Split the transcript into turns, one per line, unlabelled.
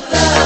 Bye.